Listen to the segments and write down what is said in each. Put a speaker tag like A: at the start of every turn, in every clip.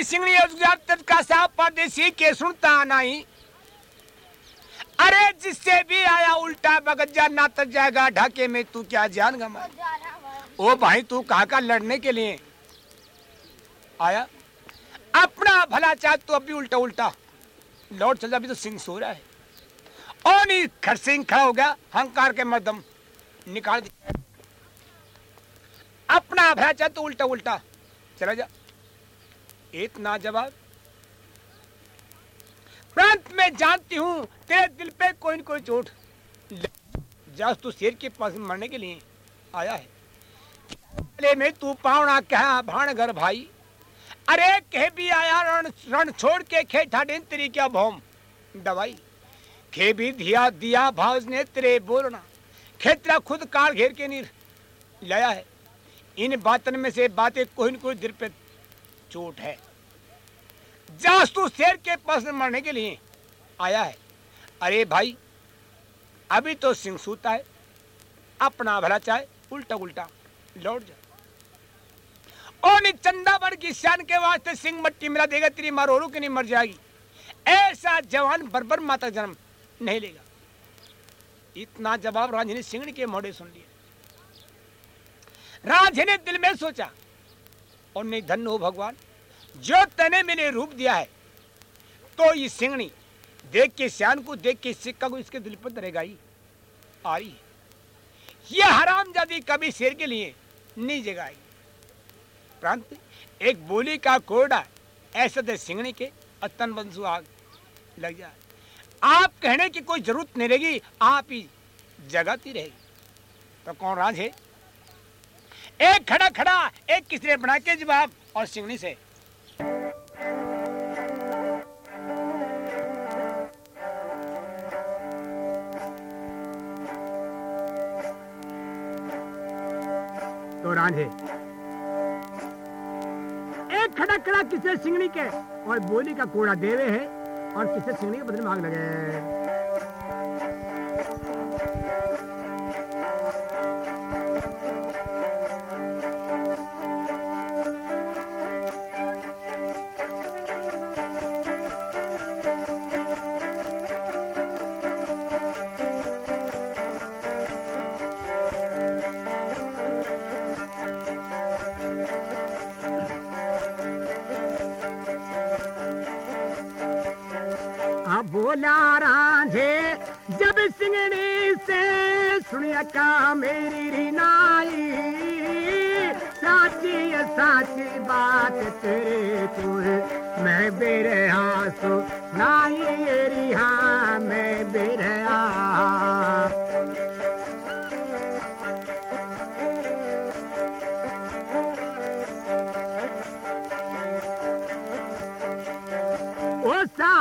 A: राजनी सिंगनी का परदेसी के सुनता नहीं। अरे, जिससे भी आया उल्टा बगज्जा नात जाएगा ढाके में, तू क्या जान गमा? ओ भाई, तू कहा का लड़ने के लिए? आया? अपना भला चाह तू अभी उल्टा उल्टा। लौट चल अभी तो सिंह सो रहा है। ओ नहीं खरसिंह खड़ा हो गया, हंकार के मर्दम। निकाल दिया अपना भला चाह तू उल्टा उल्टा। चला जा। इतना जवाब प्रांत में जानती हूँ, तेरे दिल पे कोई न कोई चोट जा तू शेर के पास मरने के लिए आया है। पहले में तू पावना कहा, भाण घर भाई। अरे कह भी आया, रण रण छोड़ के खे ठाडे तेरी क्या भौम। दवाई। खे भी दिया दिया भाव ने तेरे बोलना। खेतरा खुद कार घेर के नीर लाया है। इन बातन में से बातें कोई न कोई दिल पे चोट है। जासू शेर के पास मरने के लिए आया है। अरे भाई, अभी तो सिंह सूता है। अपना भला चाहे उल्टा उल्टा लौट जा। ओ नी चंदा बड़ की शान के वास्ते सिंह मट्टी मिला देगा, तेरी मारोरू की नहीं मर जाएगी। ऐसा जवान बरबर माता जन्म नहीं लेगा। इतना जवाब राजनी सिंह के मोड़े सुन लिया राजे ने दिल में सोचा और नहीं धन्य हो भगवान। जो तने मैंने रूप दिया है तो ये सिंगनी देख के, श्यान को देख के, सिक्का को इसके दिल पर धरेगा ही। आ रही है ये हराम जादी कभी शेर के लिए नहीं जगाएगी। प्रांत, एक बोली का कोड़ा ऐसा दे सिंगनी के अतन बंसु आग लग जाए आप कहने की कोई ज़रूरत नहीं रहेगी, आप ही जगाती रहेगी। तो कौन राज है? एक खड़ा खड़ा, एक किसी ने बना के जवाब, और सिंगनी से। तो रांझे एक खड़ा खड़ा किसे सिंगनी के, और बोली का कोड़ा देवे है, और किसे सिंगनी के बदले मांग लगे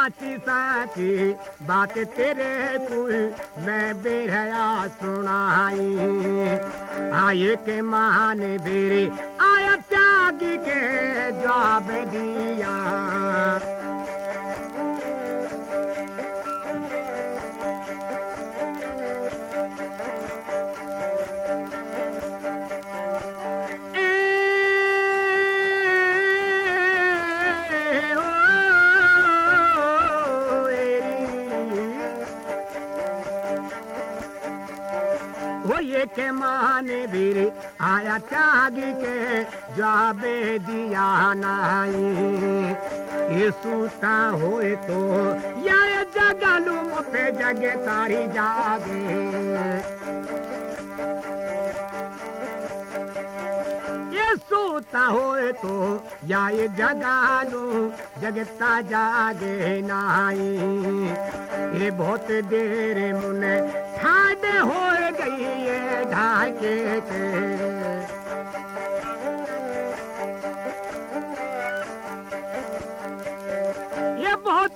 A: साची साची बात तेरे कुल मैं बेहया सुनाई। आए के महान बेरे आया त्याग के जवाब दिया। के माने बीर आया त्याग के जाबे दिया ये सूता होए तो ये जगलू मुफे जगे तारी जागे सोता होए तो जाए जगा जगालू, जगता जागे नाई। ये बहुत देर मुने ठाडे हो गई ये ढाके के।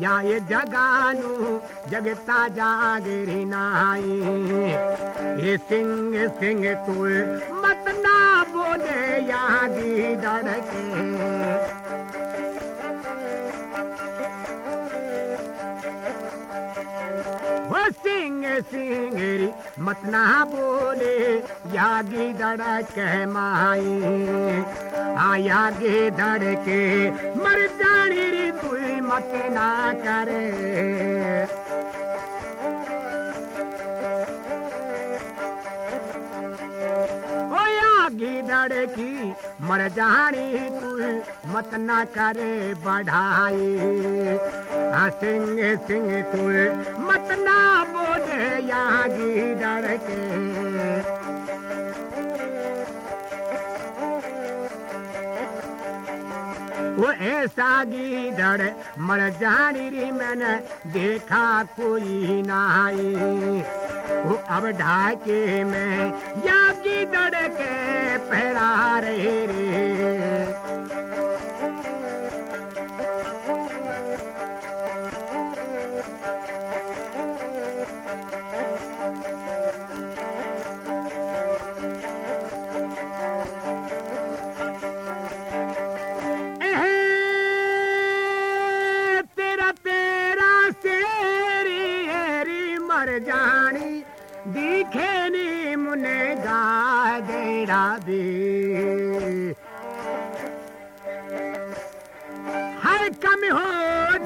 A: या ये जगानू, जगता जागरी नाई। ये सिंह सिंह तू मत ना बोले यागी डरके वो सिंह सिंगरी मत ना बोले, यागी दड़ कह माई। हाँ यागी दड़के मर जानी री, तू मत ना करे। यागी दड़की मर जानी तू, मत ना करे बढ़ाई। सिंह सिंह तू, मत ना बोले यहाँ गीदड़ वो ऐसा दड़ मर जानी री मैंने देखा कोई नाई वो अब ढाके में यागी गीदड़ के पहरा रहे रे। कम हो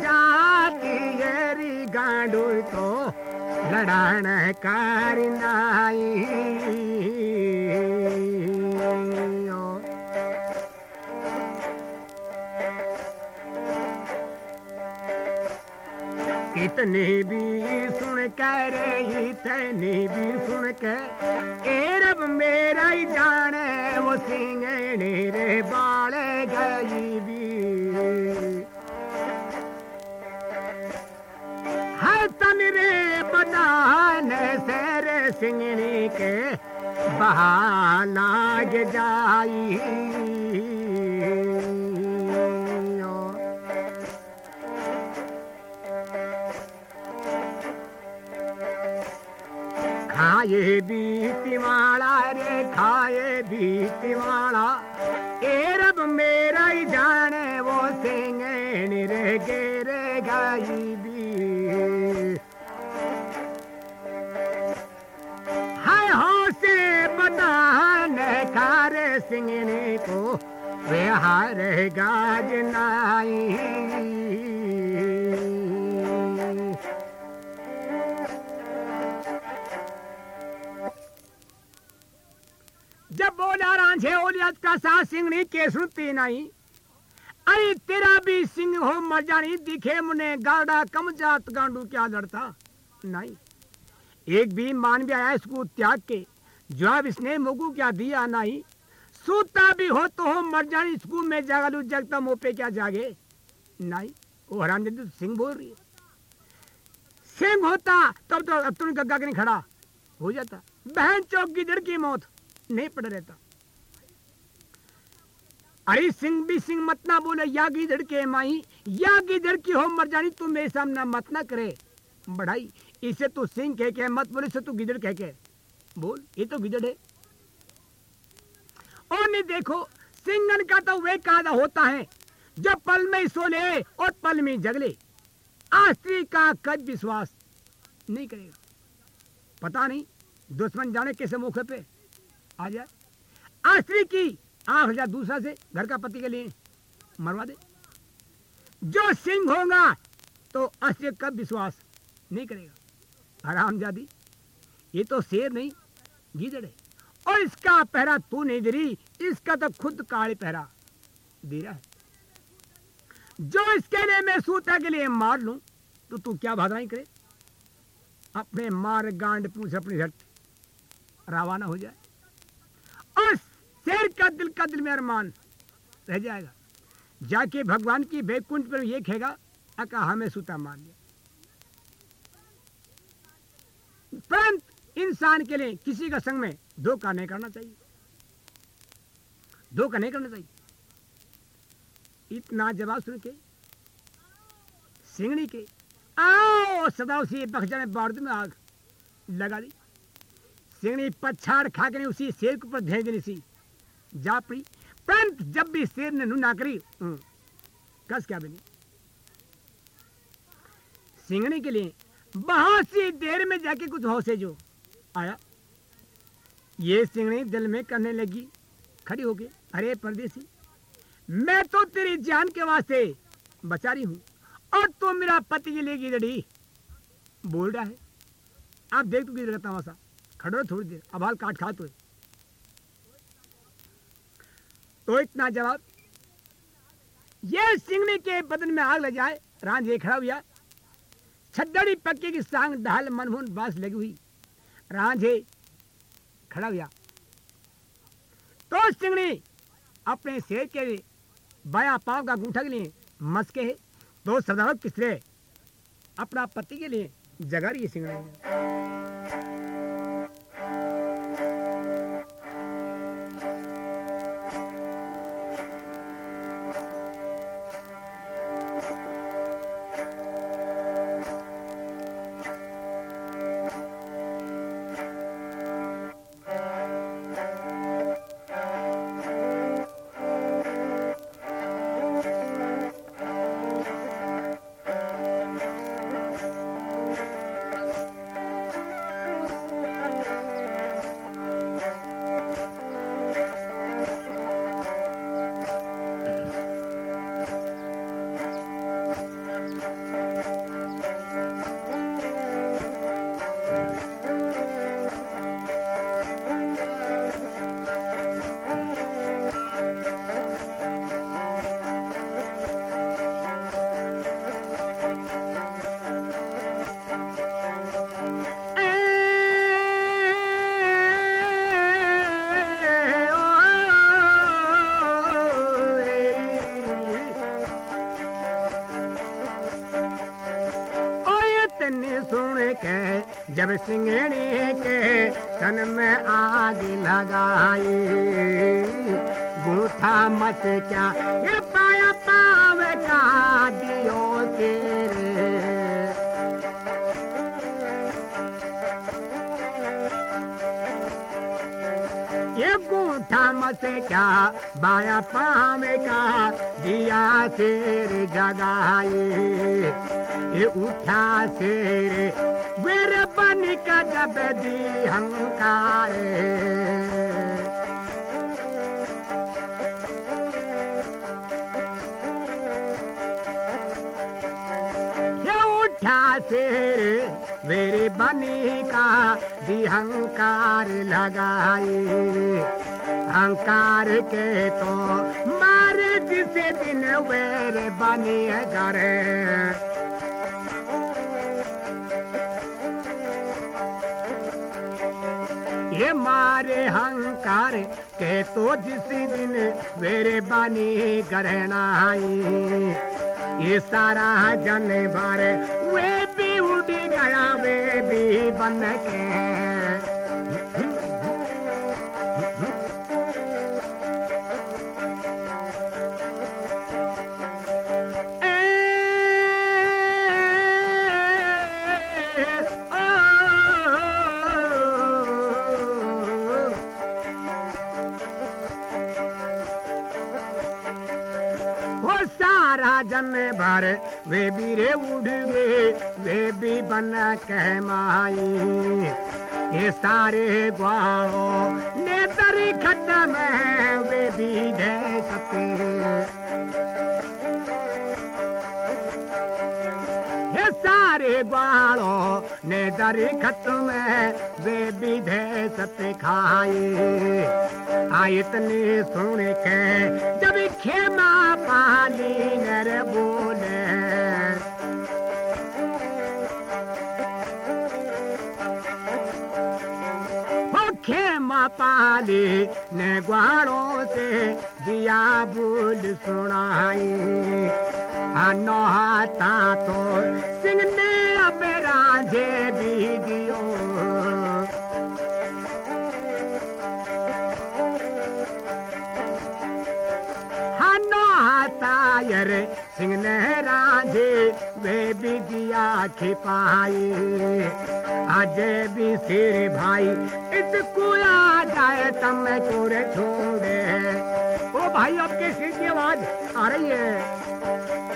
A: जाती हेरी गांडू तो लड़ान कारनाई इतने भी सुन कर इतने भी सुन कर रब मेरा ही जाने, वो सिंगने रे बाल गई। रे सिंगनी के बहा लाग जाई। खाए बीती माला रे खाए बीती माला सिंगने को वे हार गाज जब बोला रांझे ओलियत का सा सिंगनी के सुनती नहीं अरे, तेरा भी सिंह हो, मर जानी, दिखे मुने गाड़ा कम जात गांडू क्या लड़ता? नहीं। एक भी मान भी आया इसको त्याग के, जवाब इसने मोगू क्या दिया नहीं? सूता भी हो तो हो, मर जानी इसको मैं जागलू जगता मुँह पे क्या जागे? नहीं, वो हराम तो सिंह बोल रही है। सिंह होता, तब तो अब तुम गग्गा के नहीं खड़ा, हो जाता। बहन चौक गिदड़ की मौत, नहीं पड़ रहता। अरे सिंह भी सिंह मत ना बोले या गिदड़ के माई या गिदड़ की हो, मर जानी, तू मेरे सामने मत ना करे। बढ़ाई इसे तू सिंह कह के मत बोले से तू गिदड़ कह के। बोल, ये तो गिदड़ है। और देखो, सिंगन का तो वे कादा होता है। जब पल में सोले और पल में जगले आस्त्री का कद विश्वास नहीं करेगा। पता नहीं, दुश्मन जाने कैसे मौके पे आ जाए। आस्त्री की आँख जा दूसरा से, घर का पति के लिए मरवा दे। जो सिंह होगा तो अस्त्र कब विश्वास नहीं करेगा। हराम जादी ये तो शेर नहीं गीदड़ है। और इसका पहरा तू नहीं दे इसका तो खुद काले पहरा। दे रहा है जो इसके लिए मैं सूता के लिए मार लूँ तो तू क्या भादाई करे? अपने मार गांड पूछ अपनी झट रवाना हो जाए। और शेर का दिल का दिल में अरमान रह जाएगा। जाके भगवान की बैकुंठ पर ये कहेगा अका हमें सूता मार लिया। परंतु इंसान के लिए किसी का संग में धोखा नहीं करना चाहिए। धोखा नहीं करना चाहिए। इतना जवाब सुन के सिंगड़ी के आओ सदा उसी बख्जा में बारूद में आग लगा दी। सिंगड़ी पछाड़ खा के उसी शेर के ऊपर भेज देनी सी। जा पड़ी। परंतु जब भी शेर ने नु ना करी हम्म, कस क्या बनी? सिंगड़ी के लिए बहुत सी देर में जाके कुछ हौसे जो आया। ये सिंगड़ी दिल में करने लगी, खड़ी हो गई अरे परदेसी, मैं तो तेरी जान के वास्ते बचा रही हूँ, और तो मेरा पति के लिए लड़ी बोल रहा है। आप देख तू किधर तमाशा। खड़ो थोड़ी देर, अब हाल काट खा तो तो इतना जवाब, ये सिंगड़ी के बदन में आग लग जाए, रांझे खड़ा हुआ। छड्डड़ी पक्के की सांग, ढाल मनमोहन बाँस लगी हुई। रांझे। खड़ा हुआ तो सिंगड़ी अपने शेर के बाया पाव का अंगूठा के लिए मस्के है। तो सदावत किसरे अपना पति के लिए जगह रही सिंगड़ी जब सिंगड़ी के तन में आग लगाई। गूठा मत क्या ये पाया पाव दियो तेरे ये गूठा मत क्या, बाया पावे का दिया शेर जगाए ये उठा वीर बन का जब दी हंकार उठा शेर मेरे बनी का दिहंकार लगाए अहंकार के तो मारे जिसे दिन वेरे बनी करे मारे हंकार के तो जिस दिन मेरे बनी आई। ये सारा जन बारे, वे भी उठी गया, वे भी बन के। सारा जन भर, वे भी रे उड़ गए वे भी बन कह माई। ये सारे ग्वाओ ने तरी खत्म में वे भी दे सकते सारे ने दरी खट में वे दे सकते खाए। इतने सुन के, जब खेमा पाली नर बोले। खेमा पाली ने ग्वाड़ों से दिया बोल सुनाई। नौहाता तो सिंह ने अब राजे भी दियो सिंह ने राजे वे भी दिया खिपाई आज भी सिर भाई इसको जाए तब मैं चोरे छोड़े। ओ भाई आपके सिर की आवाज़ आ रही है?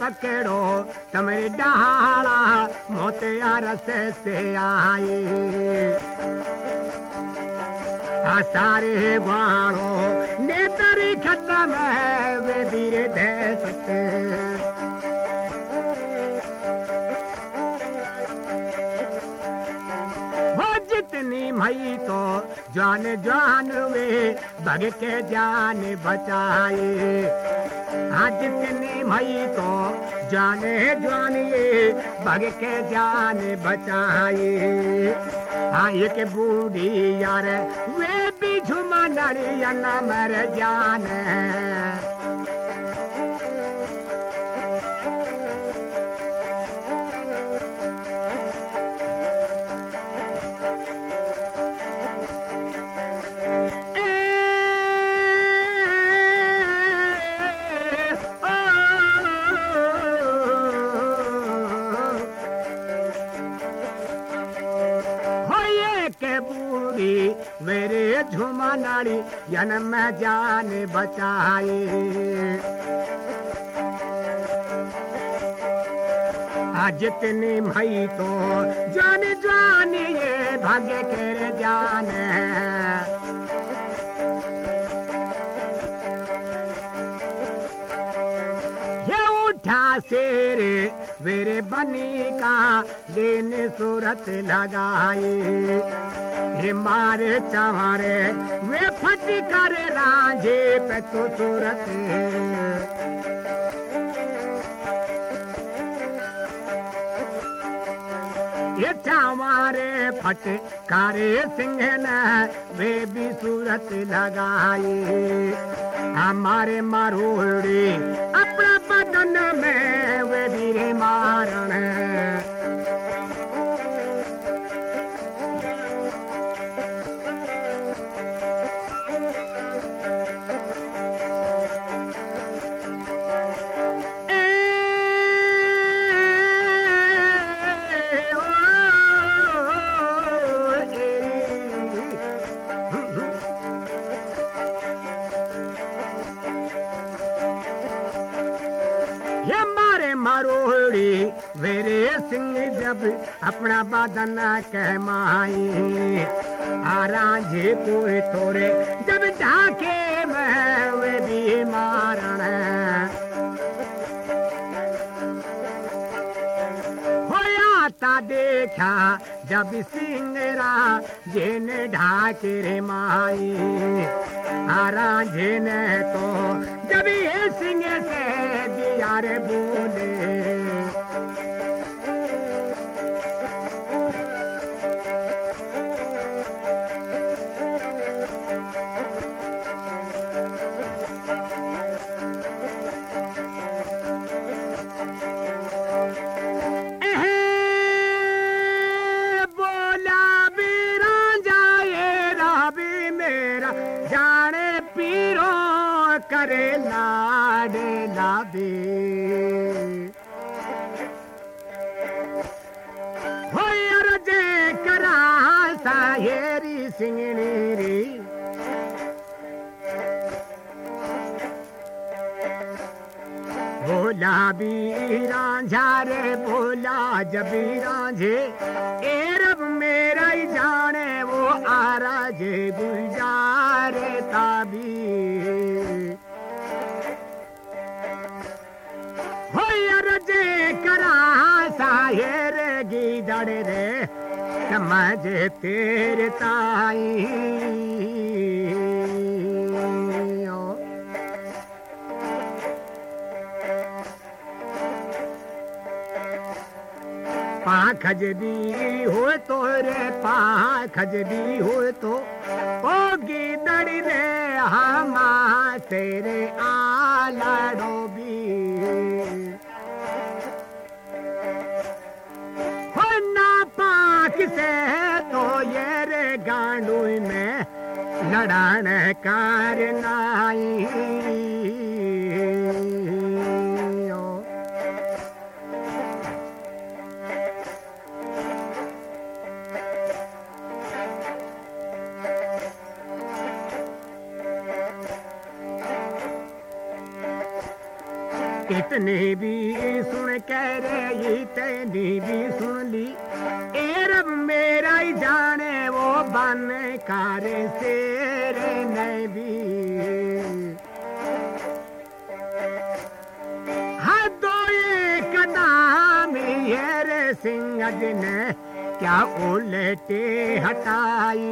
A: पकड़ो तमरे डाला मोतियार से से आई। सारे बाणो नेतरी खत्म है वे धीरे दे सकते जितनी मई तो जान जान वे भग के जान बचाए। हाँ जितनी मई तो जाने जानिए भग के जान बचाए। हाँ एक बूढ़ी यार, वे भी झुमा नरिया न मर जाने। के नाड़ी जन्म जान बचाए। जितनी मई तो जान जान ये भाग्य के जान ये उठा शेर मेरे बनी का दिन सूरत लगाई मारे चमारे फट कर पे तो सूरत फट सिंह ने वे भी सूरत लगाई। हमारे मरोड़ी अपना बदन में वे भी मारण अपना बदन कह माई। आराझे कोई थोड़े जब ढाके में भी मारण होया देखा, जब सिंगरा जिन ढाके रे माई। आराझे ने तो जब ये सिंह से दिया रे बोले। बीरा झारे भोला जबी रांझे ए रब मेरा ही जाने वो आराजे गुलजारे ताबी होय रजे करा गीदड़ रे समझ तेरे ताई पाखज भी हो तो रे पाखज भी हो तो ओ गीदड़ी रे हमा तेरे आलड़ो भी। हो ना पाक से तो ये रे गांडू में लड़ान कार नाई। इतनी भी सुन कह रही, तेनी भी सुन ली। ए रब मेरा ही जाने, वो बन कार शेर नबी। हाँ दो ने क्या उलटे हटाई।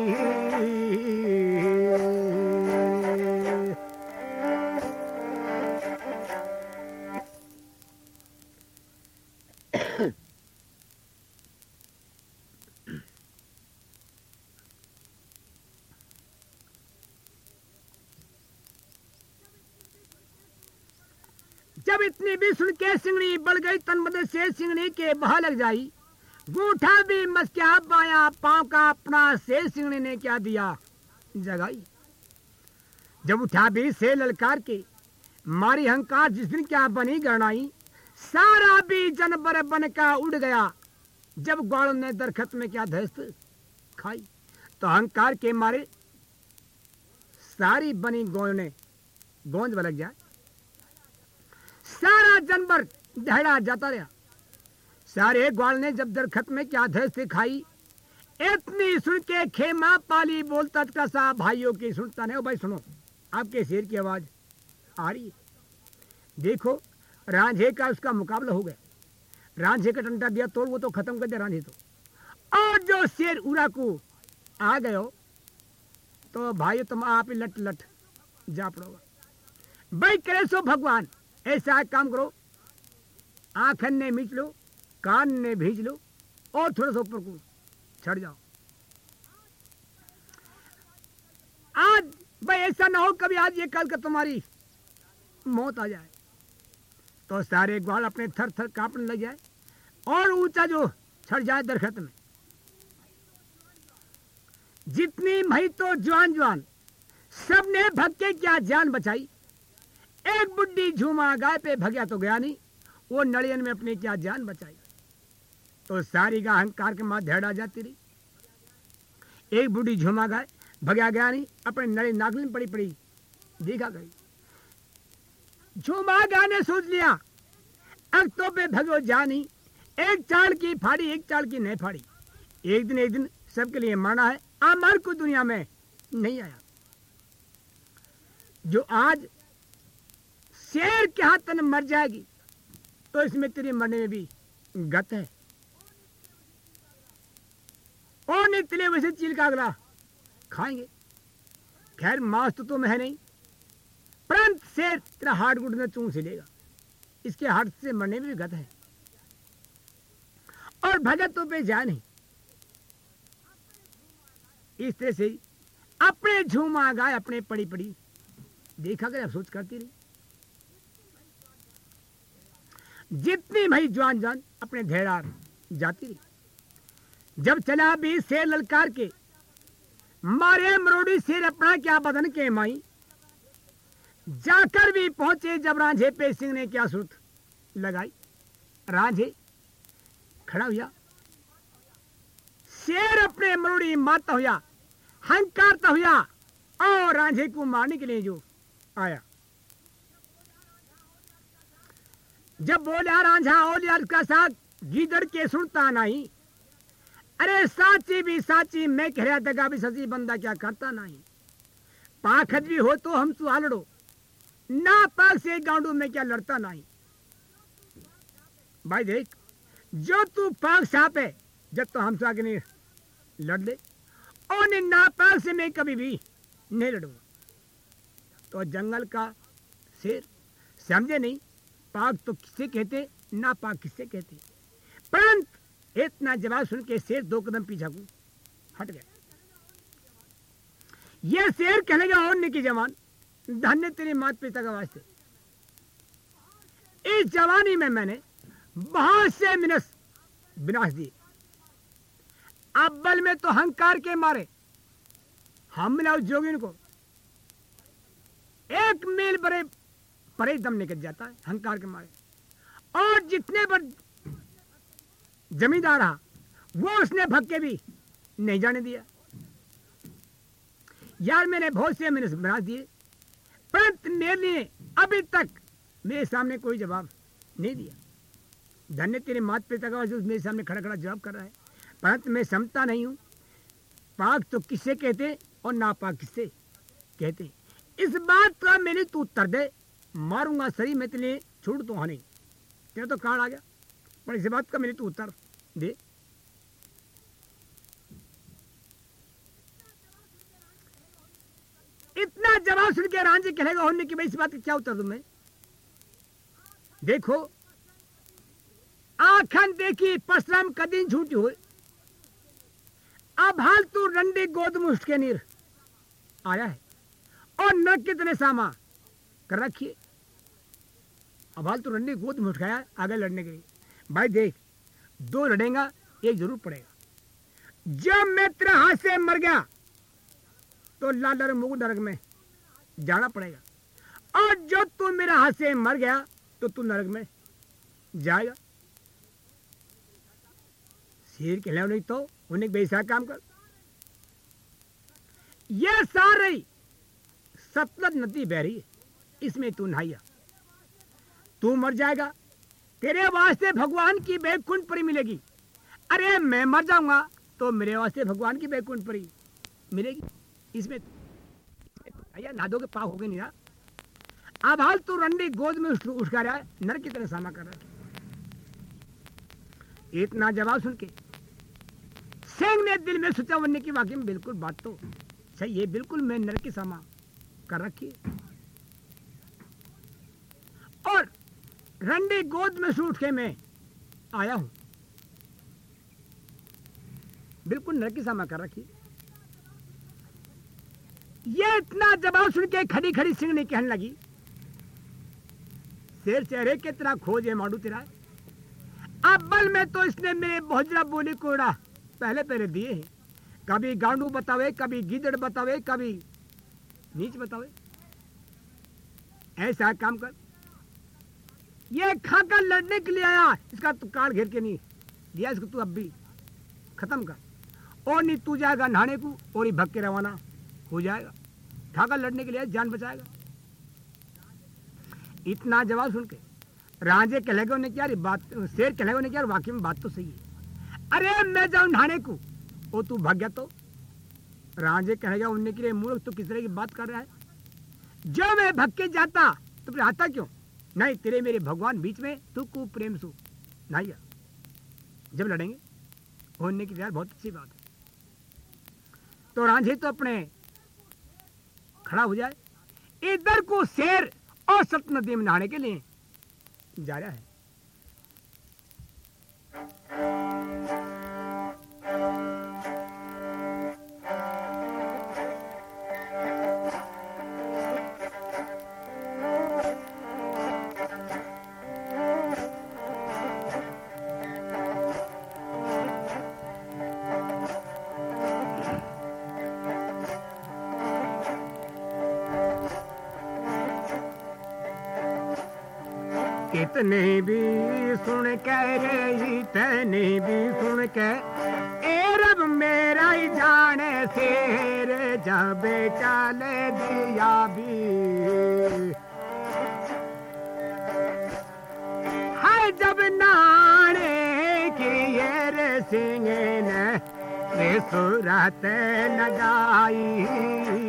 A: जब इतनी भी सुन के सिंगड़ी बढ़ गई तन मदद से सिंगड़ी के बहा लग जाई, गूठा भी मस्क्या पाया पाँव का अपना से सिंगड़ी ने क्या दिया? जगाई। जब उठा भी से ललकार के, मारी हंकार जिस दिन क्या बनी गणाई, सारा भी जनबर बन का उड़ गया। जब ग्वाल ने दरखत में क्या धस्त खाई तो अहंकार के मारे, सारी बनी गोंद ने, गोंद बलक जाए। सारा जानवर दहड़ा जाता रहा। सारे ग्वाल ने जब दरखत में क्या धस से खाई इतनी सुन के खेमा पाली बोलता का सा भाइयों की सुनता नहीं भाई सुनो, आपके शेर की आवाज़ आ रही है। देखो, रांझे का उसका मुकाबला हो गया। रांझे का टंटा दिया तो वो तो खत्म कर दिया रांझे तो। और जो शेर उड़ा को आ गयो तो भाई तुम आप ही लट लट जा पड़ोगा। भाई करे सो भगवान ऐसा काम करो। आंखन ने मिच लो, कान ने भीज लो और थोड़ा सा ऊपर को छड़ जाओ। आज भाई ऐसा ना हो कभी आज ये कल का तुम्हारी मौत आ जाए। तो सारे ग्वाल अपने थर थर कांपने लग जाए और ऊँचा जो छड़ जाए दरखत में। जितनी मही तो जवान जवान सबने भक्के क्या जान बचाई? एक बुढ़ी झूमा गाय पे भगया तो गया नहीं। वो नड़ियन में अपनी क्या जान बचाई। तो सारी गाय अहंकार के माँ धेड़ा जाती रही। एक बुढ़ी झूमा गाय भगया गया नहीं, अपने नड़ी नागली में पड़ी पड़ी देखा गई। झूमा गाय ने सोच लिया अब तो पे भगो जा नहीं, एक चाल की फाड़ी, एक चाल की नहीं फाड़ी। एक दिन एक दिन सबके लिए माना है अमर को दुनिया में नहीं आया। जो आज शेर के हाथ तन मर जाएगी तो इसमें तेरे मरने में भी गत है। और नहीं तिले वैसे चील का अगला खाएँगे। खैर, मांस तो तुम्हें है नहीं। परंत शेर तेरा हार्ट गुट में चूं से लेगा। इसके हाथ से मरने में भी गत है। और भगत तो पे जा नहीं इस तरह से अपने झूमा गाय अपने पड़ी पड़ी देखा कर अफसोस करती रही। जितनी भाई जवान जान अपने धेरार जाती रही। जब चला भी शेर ललकार के, मारे मरोड़ी शेर अपना क्या बदन के माई? जाकर भी पहुँचे जब रांझे पे सिंह ने क्या सुरत लगाई? रांझे, खड़ा हुआ। शेर अपने मरोड़ी मारता हुआ, हंकारता हुआ और रांझे को मारने के लिए जो आया। जब बोला रांझा और यार का साथ, गीदड़ के सुनता नहीं। अरे साची भी साची, मैं कह रहा दगा भी सची बंदा क्या करता नहीं? पाखत भी हो तो हम तू लड़ो ना पाक से गांडू, में क्या लड़ता नहीं। भाई देख, जो तू पाक साप है, जब तो हम आगे नहीं लड़ ले। और ना पाक से मैं कभी भी नहीं लड़ूँगा। तो जंगल का शेर, समझे नहीं? पाक तो किससे कहते, ना पाक किससे कहते। परंत इतना जवाब सुन के शेर दो कदम पीछा को हट गया। यह शेर कहने लगा और की जवान, धन्य तेरे मात पिता का वास्ते। इस जवानी में मैंने बहुत से मिनस विनाश दिए। अव्वल में तो हंकार के मारे, हम मिला उस जोगिन को। एक मील बड़े परे दम निकल जाता है हंकार के मारे। और जितने पर जमींदार रहा, वो उसने भक्के भी नहीं जाने दिया। यार, मैंने बहुत से मैंने बना दिए, परंतु मेरे लिए अभी तक मेरे सामने कोई जवाब नहीं दिया। धन्य तेरे मात पिता का मेरे सामने खड़ा खड़ा जवाब कर रहा है। परंतु मैं समझता नहीं हूँ, पाक तो किससे कहते और नापाक किससे कहते। इस बात का मैंने तू उत्तर दे। मारूँगा, सही मैं तेरे छोड़ तो नहीं तेरा तो कार्ड आ गया। पर इस बात का मैंने तू उत्तर दे। इतना जवाब सुन के रांझे कहेगा होने की भाई इस बात का क्या उत्तर दूँ मैं? देखो आखन देखी पसरम कदी झूठी हुई अब हाल तू रंडी गोद मुष्ट के नीर आया है। और न कितने सामा कर रखिए अब हाल तू रंडी गोद मुष्ट खाया आगे लड़ने के लिए भाई देख, दो लड़ेगा, एक ज़रूर पड़ेगा। जब मैं तेरे हाथ से मर गया तो लाल मुग नरक में जाना पड़ेगा। और जो तू मेरे हाथ से मर गया तो तू नरक में जाएगा। शेर के नहीं तो उन्हें बेसा काम कर। यह सारी सतलज नदी बह रही है। इसमें तू नहाइया। तू मर जाएगा। तेरे वास्ते भगवान की बैकुंठ परी मिलेगी। अरे मैं मर जाऊँगा तो मेरे वास्ते भगवान की बैकुंठ परी मिलेगी। इसमें भैया नादों के पाप हो गए नहीं ना अब हाल तू रंडी गोद में उठका रहा है नर की तरह सामा कर रहा है। इतना जवाब सुन के सिंह ने दिल में सोचा बनने की वाकई में बिल्कुल बात तो सही है, बिल्कुल मैं नर की सामा कर रखी रंडी गोद में से उठ के मैं आया हूँ। बिल्कुल नर की सामा कर रखी। ये इतना जवाब सुन के खड़ी खड़ी सिंह ने कहने लगी, शेर चेहरे के तरह खोज है माडू तेरा। अब बल में तो इसने मेरे भोजरा बोली कोड़ा पहले पहले दिए हैं। कभी गांडू बतावे, कभी गिदड़ बतावे, कभी नीच बतावे। ऐसा काम कर ये खाकर लड़ने के लिए आया। इसका तू कार घेर के नहीं। दिया इसको तू अब भी। खत्म कर। और नहीं तू जाएगा नहाने को, और ही भग के रवाना हो जाएगा। खाकर लड़ने के लिए जान बचाएगा। इतना जवाब सुन के राजे कहलेगा उन्हें क्या बात, शेर कहलेगा उन्हें क्या वाकई में बात तो सही है। अरे मैं जाऊँ नहाने को। वो तू भग गया तो? राजे कहेगा उनने के लिए मूर्ख तो किस तरह की बात कर रहा है? जो मैं भग के जाता तो फिर आता क्यों? नहीं, तेरे मेरे भगवान बीच में तू को प्रेम सु। नाइया, जब लड़ेंगे, होने की तैयार बहुत अच्छी बात है। तो रांझे तो अपने खड़ा हो जाए। इधर को शेर और सत्य नदी में नहाने के लिए जा रहा है। कितने भी सुन के रे तने भी सुन के। ए रब मेरा ही जाने शेर, जब चल दिया भी। है जब नाने की ये सिंह ने सूरत लगाई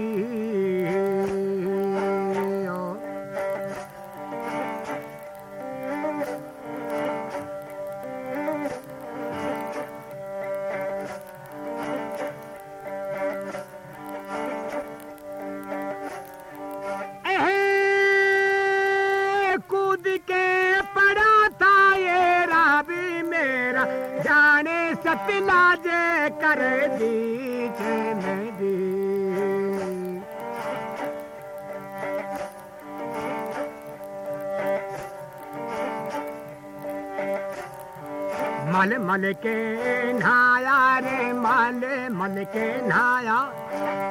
A: मल मल के नहाया रे, मल मल के नहाया।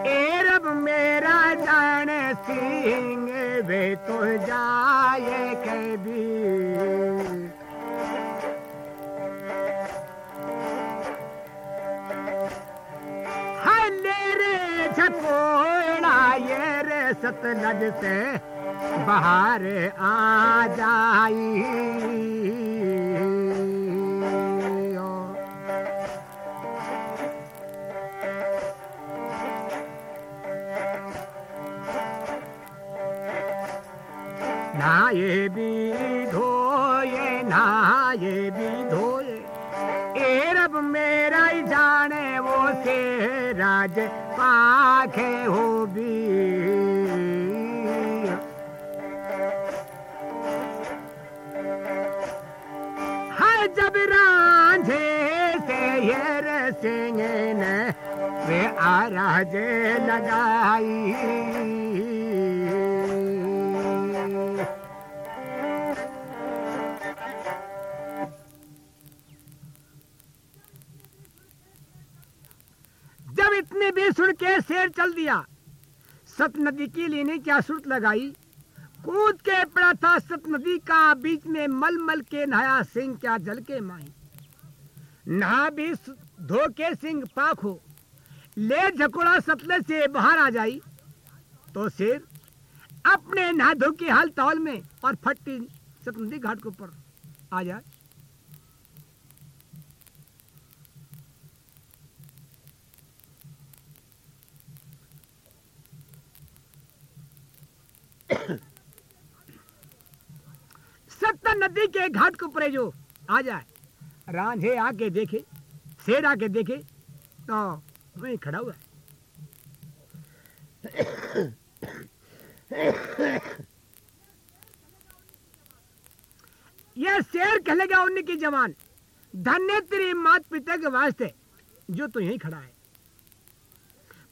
A: ए रब मेरा जान सिंह, वे तो जाए कभी। सतलज से बाहर आ जाई। नाये भी धोए, नाये भी धोए। ए रब मेरा ही जाने, वो से राज पाखे हो भी। से सिंह ने वे आराज लगाई। जब इतने सुन के शेर चल दिया, सत नदी की लेने क्या सुरत लगाई। कूद के पड़ा था सत नदी का, बीच में मल मल के नहाया, सिंह क्या जल के माई। नहा भी धो के सिंह हो ले झकोड़ा सतले से बाहर आ जाई। तो शेर, अपने नहा धो के हाल तौल में और फट्टी सतनदी घाट के ऊपर आ जाए। सत्तर नदी के घाट के ऊपर जो आ जाए। रांझे आके देखे, शेर आके देखे तो वही खड़ा हुआ। यह शेर कहलेगा उन्हीं की जवान धन्य तेरी मात पिता के वास्ते, जो तू यहीं खड़ा है।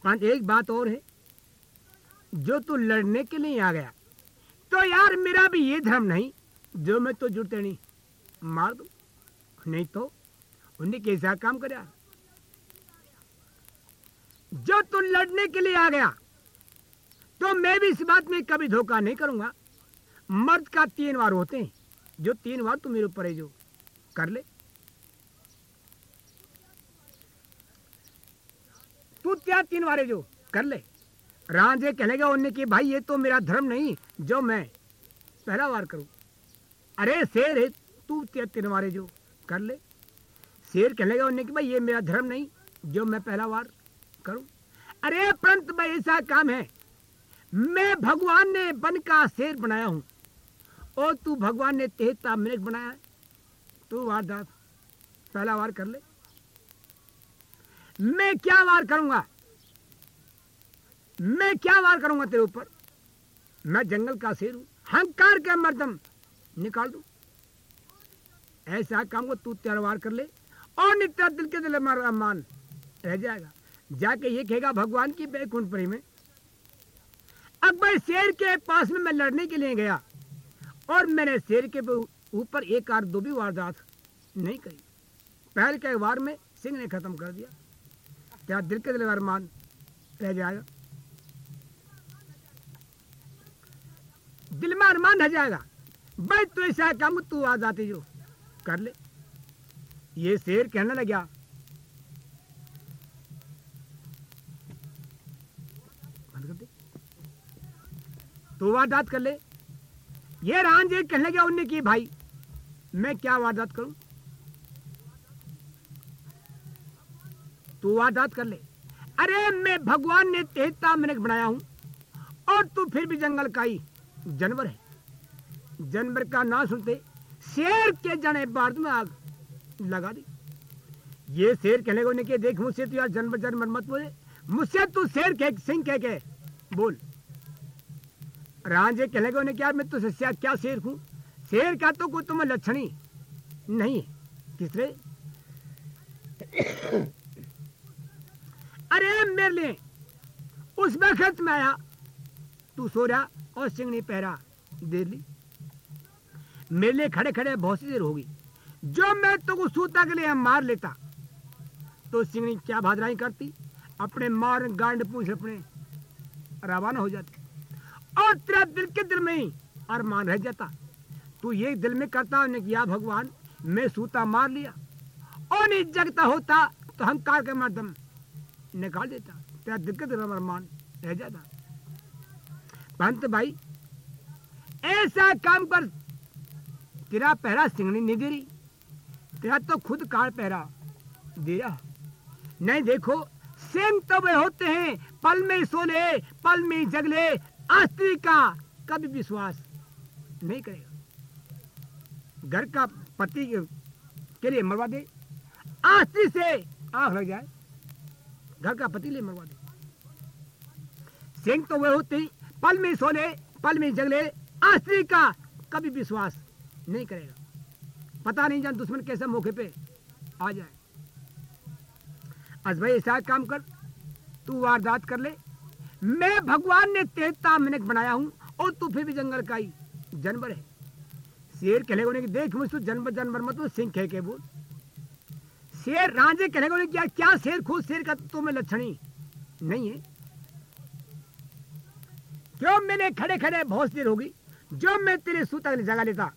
A: पर एक बात और है, जो तू लड़ने के लिए आ गया तो यार मेरा भी ये धर्म नहीं, जो मैं तो जुड़ते नहीं, मार दू। नहीं तो उन्हें कैसा काम कर। जो तू लड़ने के लिए आ गया तो मैं भी इस बात में कभी धोखा नहीं करूँगा। मर्द का तीन वार होते हैं, जो तीन बार तू मेरे ऊपर है, जो कर ले। तू क्या तीन वारे जो कर ले। राजे कहलेगा उन्हें कि भाई, ये तो मेरा धर्म नहीं, जो मैं पहला वार करूँ। अरे शेर है, तू तीन वारे जो कर ले। शेर कहलेगा उन्हें कि भाई, ये मेरा धर्म नहीं, जो मैं पहला वार करूँ। अरे परंतु भाई, ऐसा काम है। मैं भगवान ने बन का शेर बनाया हूँ। और तू भगवान ने तेहता मिनट बनाया है। तू वारदात पहला वार कर ले। मैं क्या वार करूँगा? मैं क्या वार करूँगा तेरे ऊपर? मैं जंगल का शेर हूँ। हंकार के मर्दम निकाल दू। ऐसा काम को तू तेरा कर ले और नित्या दिल के दिल मार मान रह जाएगा। जाके ये कहेगा, भगवान की बैकुंठपुरी में अकबर शेर के पास में मैं लड़ने के लिए गया और मैंने शेर के ऊपर एक आर दो भी वारदात नहीं करी। पहल के वार में सिंह ने खत्म कर दिया। क्या दिल के दिल अरमान रह जाएगा? दिल में अरमान रह जाएगा। भाई तो ऐसा काम तू आ जाती जो कर ले। ये शेर कहने लगा तो वारदात कर ले। ये रांझे कहने लगा उनने की, भाई, मैं क्या वारदात करूँ? तू वारदात कर ले। अरे, मैं भगवान ने तेहता मिनट बनाया हूँ, और तू फिर भी जंगल का ही जानवर है। जानवर का ना सुनते शेर के जने बार्द में आग लगा दी। ये शेर कहने को नहीं देख मुझसे तू यार जानवर जानवर मत बोले। मुझसे तू शेर कह, सिंह कह के बोल। राजे कहने को नहीं क्या मैं तुझसे क्या शेर हूँ? शेर का तो कोई तुम्हें लक्षण नहीं। है किसरे अरे मेरे लिए उस वक्त में आया। तू सो रहा और सिंह ने पहरा दे ली। मेरे लिए खड़े खड़े बहुत सी देर होगी। जो मैं तो सूता के लिए मार लेता तो सिंगनी क्या भादराई करती? अपने मार गांड पूछ अपने रवाना हो जाती। और तेरा दिल के दिल में ही अरमान रह जाता। तू ये दिल में करता ने किया भगवान, मैं सूता मार लिया। और नहीं जगता होता तो हम कार के माध्यम निकाल देता। तेरा दिल के दिल में अरमान रह जाता। पंत भाई, ऐसा काम कर तेरा पहरा सिंगनी नहीं दे रही तेरा तो खुद कार पहरा दे रहा नहीं देखो सिंह तो वे होते हैं, पल में सोले, पल में जगले आस्त्री का कभी विश्वास नहीं करेगा। घर का पति के लिए मरवा दे आस्त्री से आँख लग जाए, घर का पति ले मरवा दे। सिंह तो वे होते हैं, पल में सोले, पल में जगले आस्त्री का कभी विश्वास नहीं करेगा। पता नहीं जान दुश्मन कैसे मौके पे आ जाए। आज भाई ऐसा काम कर, तू वारदात कर ले। मैं भगवान ने तेता मिनट बनाया हूँ और तू फिर भी जंगल का ही जानवर है। शेर कहलेगा कि देख मुझ जानवर जानवर मत सिंह कह के बोल। शेर राजे कहलेगा क्या क्या शेर खुद शेर का तो में लक्षणी नहीं है। क्यों मैंने खड़े खड़े बहुत देर होगी जो मैं तेरे सूता जगा लेता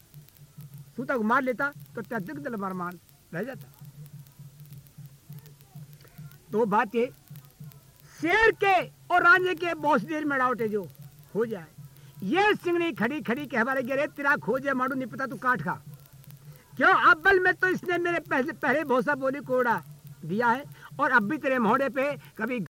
A: सूता को मार लेता तो त्याग दिल मार मान रह जाता। तो बात है शेर के और राजे के बहुत देर में डाउट है जो, हो जाए। ये सिंगनी खड़ी खड़ी के हमारे गिरे, तेरा खोजे मारू नहीं पता तू काट खा। क्यों? अब्बल में तो इसने मेरे पहले पहले भोसा बोली कोड़ा दिया है, और अब भी तेरे मोहड़े पे कभी